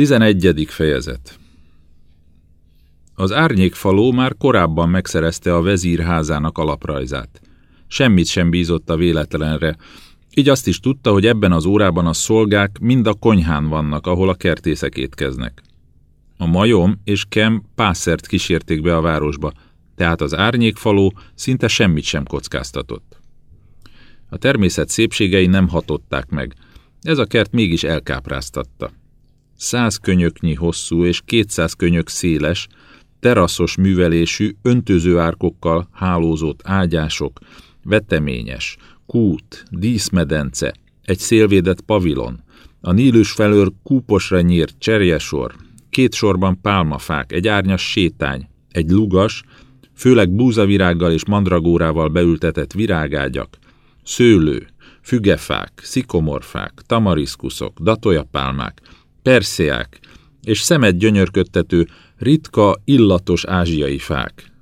11. fejezet Az árnyékfaló már korábban megszerezte a vezírházának alaprajzát. Semmit sem bízott a véletlenre, így azt is tudta, hogy ebben az órában a szolgák mind a konyhán vannak, ahol a kertészek étkeznek. A majom és Kem pászert kísérték be a városba, tehát az árnyékfaló szinte semmit sem kockáztatott. A természet szépségei nem hatották meg, ez a kert mégis elkápráztatta száz könyöknyi hosszú és kétszáz könyök széles, teraszos művelésű, öntöző árkokkal hálózott ágyások, veteményes, kút, díszmedence, egy szélvédett pavilon, a nílus felől kúposra nyírt cserjesor, két sorban pálmafák, egy árnyas sétány, egy lugas, főleg búzavirággal és mandragórával beültetett virágágyak, szőlő, fügefák, szikomorfák, tamariszkuszok, datójapálmák, perszeák és szemet gyönyörködtető, ritka, illatos ázsiai fák.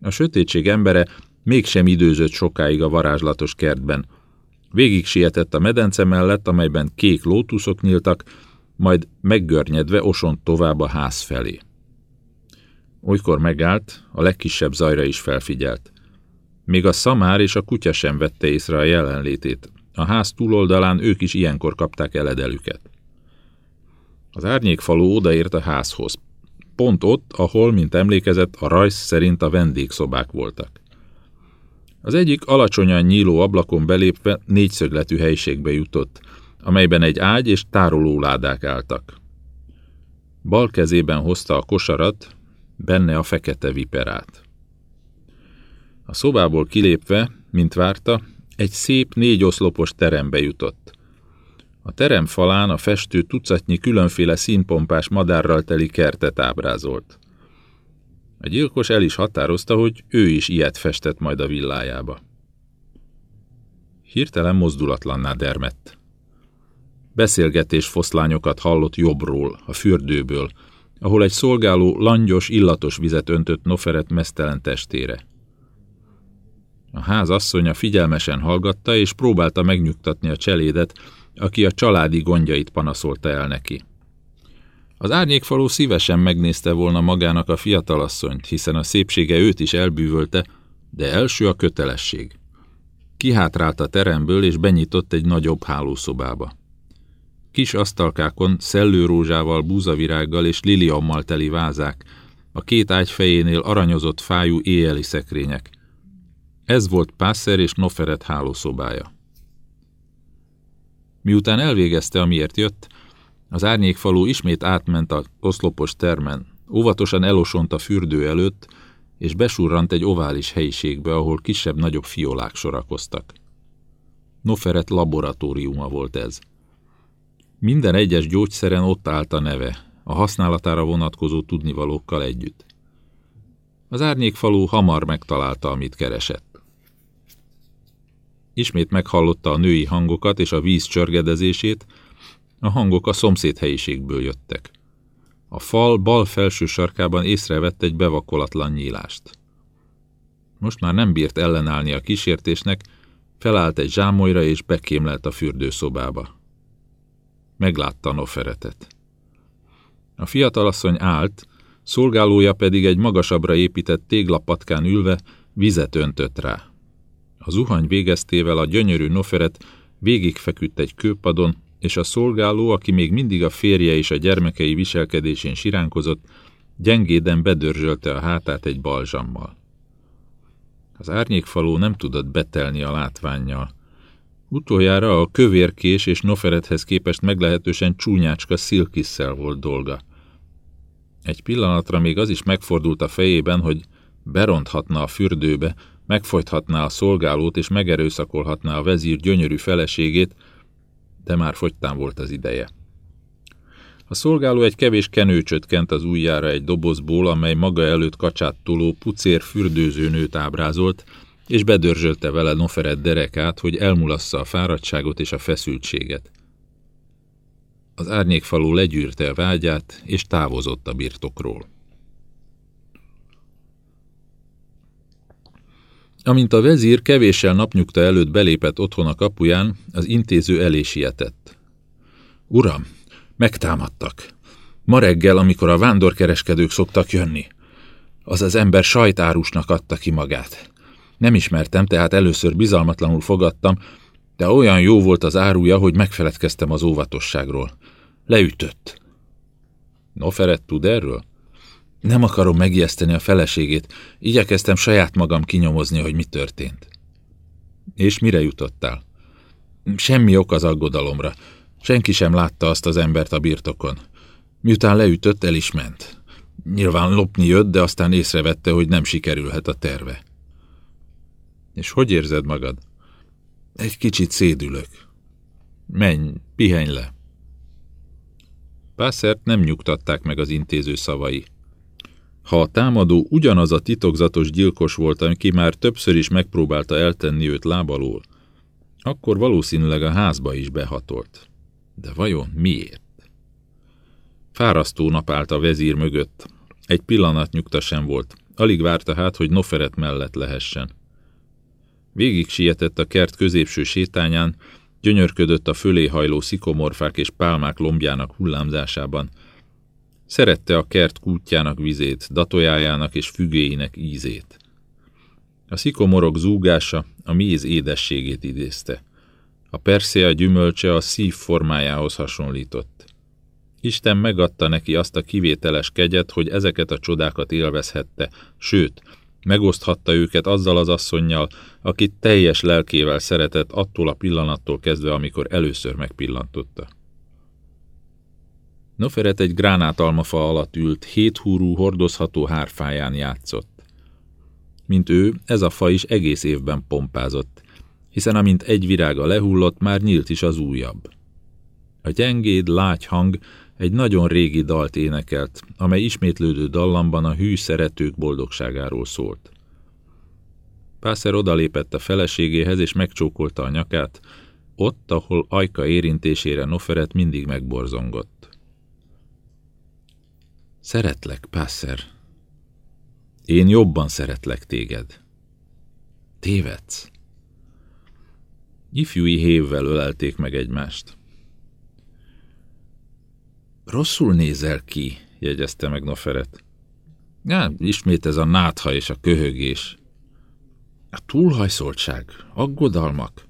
A sötétség embere mégsem időzött sokáig a varázslatos kertben. Végig sietett a medence mellett, amelyben kék lótuszok nyíltak, majd meggörnyedve osont tovább a ház felé. Olykor megállt, a legkisebb zajra is felfigyelt. Még a szamár és a kutya sem vette észre a jelenlétét. A ház túloldalán ők is ilyenkor kapták eledelüket. Az árnyékfaló odaért a házhoz. Pont ott, ahol, mint emlékezett, a rajz szerint a vendégszobák voltak. Az egyik alacsonyan nyíló ablakon belépve négyszögletű helyiségbe jutott, amelyben egy ágy és tárolóládák álltak. Bal kezében hozta a kosarat, benne a fekete viperát. A szobából kilépve, mint várta, egy szép négy oszlopos terembe jutott. A terem falán a festő tucatnyi különféle színpompás madárral teli kertet ábrázolt. A gyilkos el is határozta, hogy ő is ilyet festett majd a villájába. Hirtelen mozdulatlanná dermett. Beszélgetés foszlányokat hallott jobbról, a fürdőből, ahol egy szolgáló langyos, illatos vizet öntött Noferet mesztelen testére. A ház asszonya figyelmesen hallgatta, és próbálta megnyugtatni a cselédet, aki a családi gondjait panaszolta el neki. Az árnyékfaló szívesen megnézte volna magának a fiatalasszonyt, hiszen a szépsége őt is elbűvölte, de első a kötelesség. Kihátrált a teremből, és benyitott egy nagyobb hálószobába. Kis asztalkákon szellőrózsával, búzavirággal és liliommal teli vázák, a két ágy fejénél aranyozott fájú éjjeli szekrények. Ez volt Pászer és Noferet hálószobája. Miután elvégezte, amiért jött, az árnyékfalú ismét átment a oszlopos termen, óvatosan elosont a fürdő előtt, és besurrant egy ovális helyiségbe, ahol kisebb-nagyobb fiolák sorakoztak. Noferet laboratóriuma volt ez. Minden egyes gyógyszeren ott állt a neve, a használatára vonatkozó tudnivalókkal együtt. Az árnyékfalú hamar megtalálta, amit keresett. Ismét meghallotta a női hangokat és a víz csörgedezését, a hangok a szomszéd helyiségből jöttek. A fal bal felső sarkában észrevett egy bevakolatlan nyílást. Most már nem bírt ellenállni a kísértésnek, felállt egy zsámolyra és bekémlelt a fürdőszobába. Meglátta noferetet. A fiatalasszony állt, szolgálója pedig egy magasabbra épített téglapatkán ülve vizet öntött rá. A zuhany végeztével a gyönyörű noferet végigfeküdt egy kőpadon, és a szolgáló, aki még mindig a férje és a gyermekei viselkedésén siránkozott, gyengéden bedörzsölte a hátát egy balzsammal. Az árnyékfaló nem tudott betelni a látványjal. Utoljára a kövérkés és noferethez képest meglehetősen csúnyácska szilkisszel volt dolga. Egy pillanatra még az is megfordult a fejében, hogy beronthatna a fürdőbe, megfojthatná a szolgálót és megerőszakolhatná a vezír gyönyörű feleségét, de már fogytán volt az ideje. A szolgáló egy kevés kenőcsöt kent az ujjára egy dobozból, amely maga előtt kacsát toló pucér fürdőzőnőt ábrázolt, és bedörzsölte vele Noferet derekát, hogy elmulassza a fáradtságot és a feszültséget. Az árnyékfalú legyűrte a vágyát, és távozott a birtokról. Amint a vezír kevéssel napnyugta előtt belépett otthon a kapuján, az intéző elé sietett. Uram, Megtámadtak. Ma reggel, amikor a vándorkereskedők szoktak jönni. Az az ember sajtárusnak adta ki magát. Nem ismertem, tehát először bizalmatlanul fogadtam, de olyan jó volt az áruja, hogy megfeledkeztem az óvatosságról. Leütött. Noferet tud erről? Nem akarom megijeszteni a feleségét, igyekeztem saját magam kinyomozni, hogy mi történt. És mire jutottál? Semmi ok az aggodalomra. Senki sem látta azt az embert a birtokon. Miután leütött, el is ment. Nyilván lopni jött, de aztán észrevette, hogy nem sikerülhet a terve. És hogy érzed magad? Egy kicsit szédülök. Menj, pihenj le. Pászert nem nyugtatták meg az intéző szavai. Ha a támadó ugyanaz a titokzatos gyilkos volt, aki már többször is megpróbálta eltenni őt lábalól, akkor valószínűleg a házba is behatolt. De vajon miért? Fárasztó nap állt a vezír mögött. Egy pillanat nyugta sem volt. Alig várta hát, hogy Noferet mellett lehessen. Végig sietett a kert középső sétányán, gyönyörködött a fölé hajló szikomorfák és pálmák lombjának hullámzásában. Szerette a kert kútjának vizét, datojájának és fügéinek ízét. A szikomorok zúgása a méz édességét idézte. A perszéa gyümölcse a szív formájához hasonlított. Isten megadta neki azt a kivételes kegyet, hogy ezeket a csodákat élvezhette, sőt, megoszthatta őket azzal az asszonynal, akit teljes lelkével szeretett attól a pillanattól kezdve, amikor először megpillantotta. Noferet egy gránátalmafa alatt ült, héthúrú, hordozható hárfáján játszott. Mint ő, ez a fa is egész évben pompázott, hiszen amint egy virága lehullott, már nyílt is az újabb. A gyengéd, lágy hang egy nagyon régi dalt énekelt, amely ismétlődő dallamban a hű szeretők boldogságáról szólt. Pászer odalépett a feleségéhez, és megcsókolta a nyakát, ott, ahol ajka érintésére Noferet mindig megborzongott. Szeretlek, Pászer. Én jobban szeretlek téged. Tévedsz. Ifjúi hévvel ölelték meg egymást. Rosszul nézel ki, jegyezte meg Noferet. Ja, ismét ez a nátha és a köhögés. A túlhajszoltság, aggodalmak.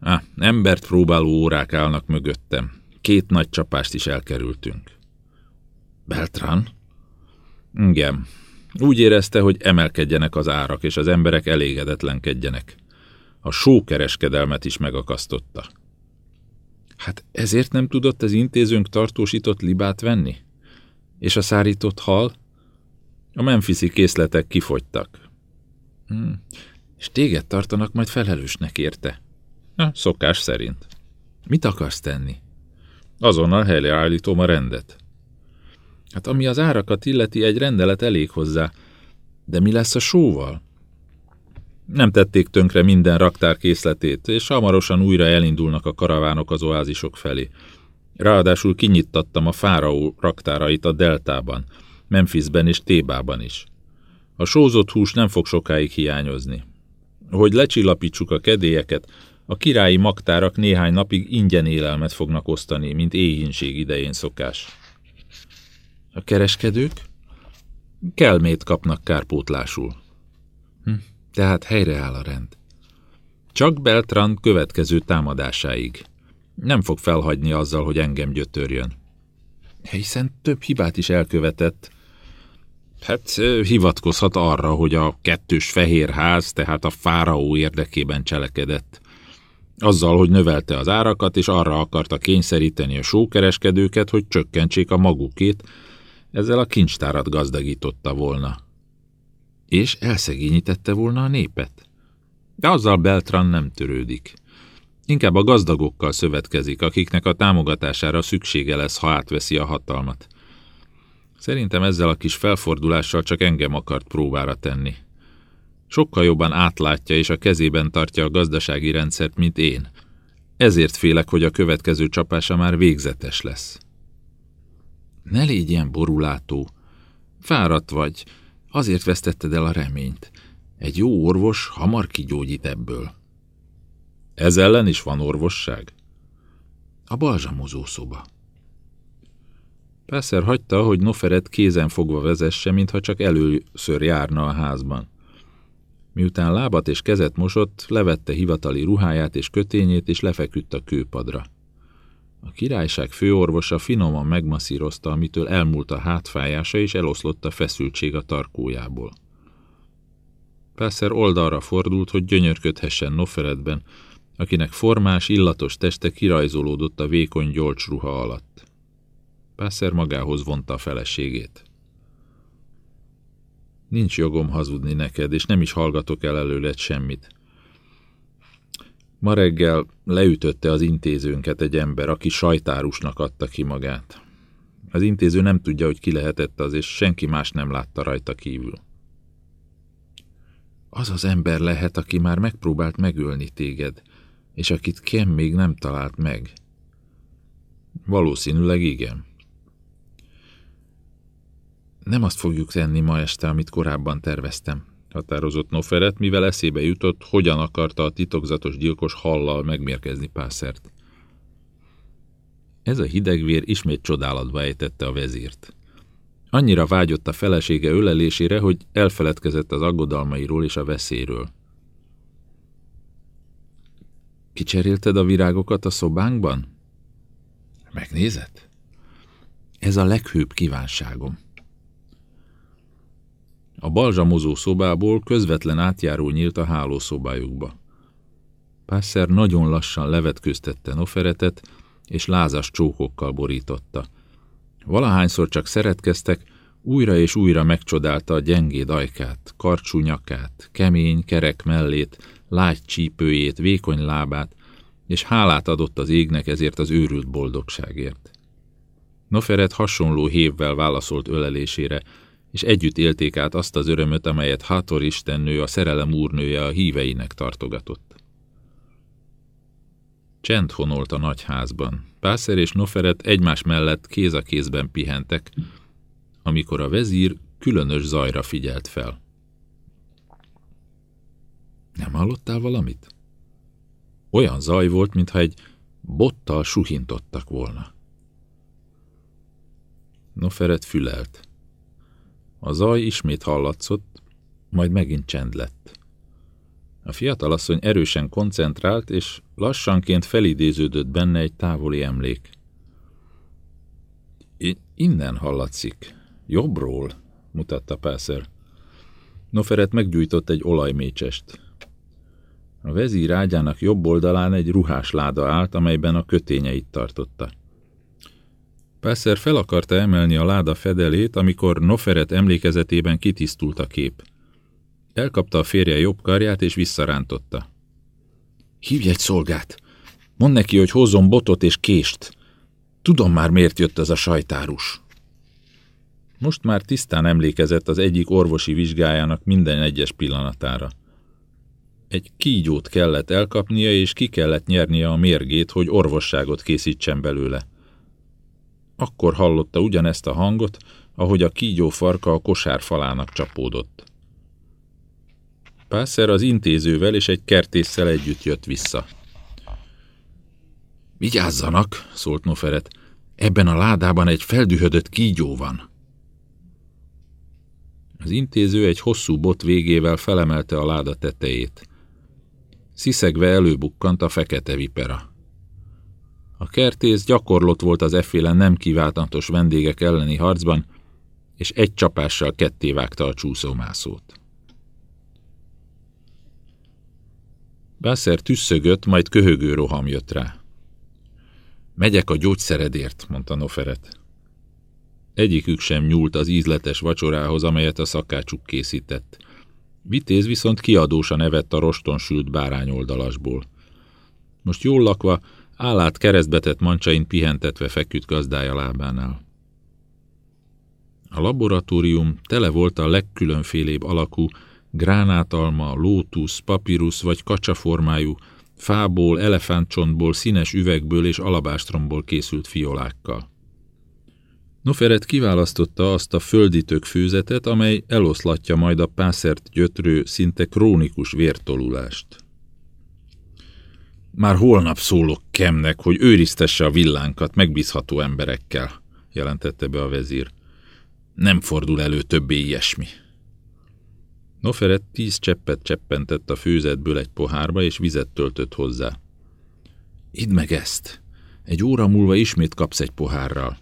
Á, embert próbáló órák állnak mögöttem. Két nagy csapást is elkerültünk. Beltran? Igen. Úgy érezte, hogy emelkedjenek az árak, és az emberek elégedetlenkedjenek. A sókereskedelmet is megakasztotta. Hát ezért nem tudott az intézőnk tartósított libát venni? És a szárított hal? A memfiszi készletek kifogytak. Hm. És téged tartanak majd felelősnek érte? Na, szokás szerint. Mit akarsz tenni? Azonnal helyreállítom a rendet. Hát ami az árakat illeti, egy rendelet elég hozzá. De mi lesz a sóval? Nem tették tönkre minden raktár készletét, és hamarosan újra elindulnak a karavánok az oázisok felé. Ráadásul kinyittattam a fáraó raktárait a deltában, Memphisben és Tébában is. A sózott hús nem fog sokáig hiányozni. Hogy lecsillapítsuk a kedélyeket, a királyi magtárak néhány napig ingyen élelmet fognak osztani, mint éhínség idején szokás. A kereskedők? Kelmét kapnak kárpótlásul. Hm tehát helyreáll a rend. Csak Beltran következő támadásáig. Nem fog felhagyni azzal, hogy engem gyötörjön. Hiszen több hibát is elkövetett. Hát hivatkozhat arra, hogy a kettős fehér ház, tehát a fáraó érdekében cselekedett. Azzal, hogy növelte az árakat, és arra akarta kényszeríteni a sókereskedőket, hogy csökkentsék a magukét, ezzel a kincstárat gazdagította volna és elszegényítette volna a népet. De azzal Beltran nem törődik. Inkább a gazdagokkal szövetkezik, akiknek a támogatására szüksége lesz, ha átveszi a hatalmat. Szerintem ezzel a kis felfordulással csak engem akart próbára tenni. Sokkal jobban átlátja és a kezében tartja a gazdasági rendszert, mint én. Ezért félek, hogy a következő csapása már végzetes lesz. Ne légy ilyen borulátó. Fáradt vagy, Azért vesztetted el a reményt. Egy jó orvos hamar kigyógyít ebből. Ez ellen is van orvosság? A balzsamozó szoba. Pászer hagyta, hogy Noferet kézen fogva vezesse, mintha csak először járna a házban. Miután lábat és kezet mosott, levette hivatali ruháját és kötényét, és lefeküdt a kőpadra. A királyság főorvosa finoman megmasszírozta, amitől elmúlt a hátfájása, és eloszlott a feszültség a tarkójából. Pászer oldalra fordult, hogy gyönyörködhessen Noferetben, akinek formás, illatos teste kirajzolódott a vékony gyolcs ruha alatt. Pászer magához vonta a feleségét. Nincs jogom hazudni neked, és nem is hallgatok el előled semmit. Ma reggel leütötte az intézőnket egy ember, aki sajtárusnak adta ki magát. Az intéző nem tudja, hogy ki lehetett az, és senki más nem látta rajta kívül. Az az ember lehet, aki már megpróbált megölni téged, és akit Kem még nem talált meg. Valószínűleg igen. Nem azt fogjuk tenni ma este, amit korábban terveztem, határozott Noferet, mivel eszébe jutott, hogyan akarta a titokzatos gyilkos hallal megmérkezni Pászert. Ez a hidegvér ismét csodálatba ejtette a vezírt. Annyira vágyott a felesége ölelésére, hogy elfeledkezett az aggodalmairól és a veszélyről. Kicserélted a virágokat a szobánkban? Megnézed? Ez a leghőbb kívánságom. A balzsamozó szobából közvetlen átjáró nyílt a hálószobájukba. Pászer nagyon lassan levetkőztette Noferetet, és lázas csókokkal borította. Valahányszor csak szeretkeztek, újra és újra megcsodálta a gyengéd ajkát, karcsú nyakát, kemény, kerek mellét, lágy csípőjét, vékony lábát, és hálát adott az égnek ezért az őrült boldogságért. Noferet hasonló hévvel válaszolt ölelésére, és együtt élték át azt az örömöt, amelyet Hathor istennő, a szerelem úrnője a híveinek tartogatott. Csend honolt a nagy házban. Pászer és Noferet egymás mellett kéz a kézben pihentek, amikor a vezír különös zajra figyelt fel. Nem hallottál valamit? Olyan zaj volt, mintha egy bottal suhintottak volna. Noferet fülelt. A zaj ismét hallatszott, majd megint csend lett. A fiatalasszony erősen koncentrált, és lassanként felidéződött benne egy távoli emlék. Innen hallatszik. Jobbról, mutatta Pászer. Noferet meggyújtott egy olajmécsest. A vezír ágyának jobb oldalán egy ruhás láda állt, amelyben a kötényeit tartotta. Pászer fel akarta emelni a láda fedelét, amikor Noferet emlékezetében kitisztult a kép. Elkapta a férje jobb karját és visszarántotta. Hívj egy szolgát! Mondd neki, hogy hozzon botot és kést. Tudom már, miért jött ez a sajtárus. Most már tisztán emlékezett az egyik orvosi vizsgájának minden egyes pillanatára. Egy kígyót kellett elkapnia, és ki kellett nyernie a mérgét, hogy orvosságot készítsen belőle. Akkor hallotta ugyanezt a hangot, ahogy a kígyó farka a kosár falának csapódott. Pászer az intézővel és egy kertésszel együtt jött vissza. Vigyázzanak, szólt Noferet, ebben a ládában egy feldühödött kígyó van. Az intéző egy hosszú bot végével felemelte a láda tetejét. Sziszegve előbukkant a fekete vipera. A kertész gyakorlott volt az efféle nem kiváltatos vendégek elleni harcban, és egy csapással ketté vágta a csúszómászót. Bászer tüsszögött, majd köhögő roham jött rá. Megyek a gyógyszeredért, mondta Noferet. Egyikük sem nyúlt az ízletes vacsorához, amelyet a szakácsuk készített. Vitéz viszont kiadósan evett a roston sült bárányoldalasból. Most jól lakva, állát keresztbetett mancsain pihentetve feküdt gazdája lábánál. A laboratórium tele volt a legkülönfélébb alakú, gránátalma, lótusz, papírus vagy kacsaformájú, fából, elefántcsontból, színes üvegből és alabástromból készült fiolákkal. Noferet kiválasztotta azt a földítők főzetet, amely eloszlatja majd a pászert gyötrő, szinte krónikus vértolulást. Már holnap szólok Kemnek, hogy őriztesse a villánkat megbízható emberekkel, jelentette be a vezír. Nem fordul elő többé ilyesmi. Noferet tíz cseppet cseppentett a főzetből egy pohárba, és vizet töltött hozzá. Idd meg ezt! Egy óra múlva ismét kapsz egy pohárral.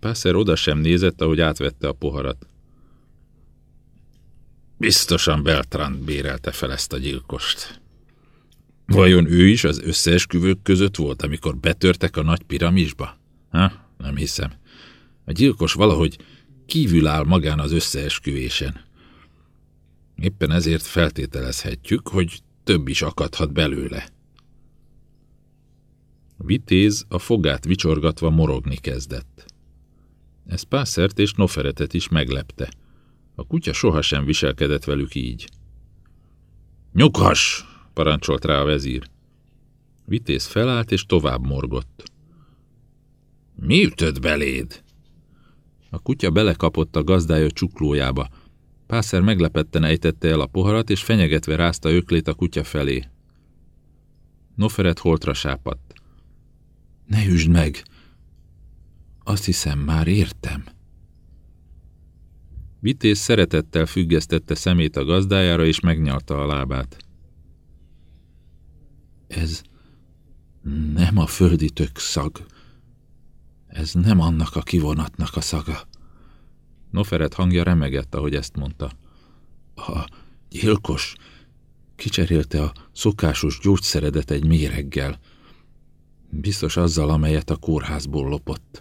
Pászer oda sem nézett, ahogy átvette a poharat. Biztosan Beltrand bérelte fel ezt a gyilkost. Vajon ő is az összeesküvők között volt, amikor betörtek a nagy piramisba? Ha? Nem hiszem. A gyilkos valahogy kívül áll magán az összeesküvésen. Éppen ezért feltételezhetjük, hogy több is akadhat belőle. Vitéz a fogát vicsorgatva morogni kezdett. Ez Pászert és Noferetet is meglepte. A kutya sohasem viselkedett velük így. Nyughass! Parancsolt rá a vezír. Vitéz felállt és tovább morgott. Mi ütött beléd? A kutya belekapott a gazdája csuklójába. Pászer meglepetten ejtette el a poharat, és fenyegetve rázta öklét a kutya felé. Noferet holtra sápadt. Ne üsd meg! Azt hiszem, már értem. Vitéz szeretettel függesztette szemét a gazdájára, és megnyalta a lábát. Ez nem a földi tök szag. Ez nem annak a kivonatnak a szaga. Noferet hangja remegett, ahogy ezt mondta. A gyilkos kicserélte a szokásos gyógyszeredet egy méreggel. Biztos azzal, amelyet a kórházból lopott.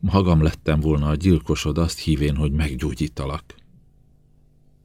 Magam lettem volna a gyilkosod azt hívén, hogy meggyógyítalak.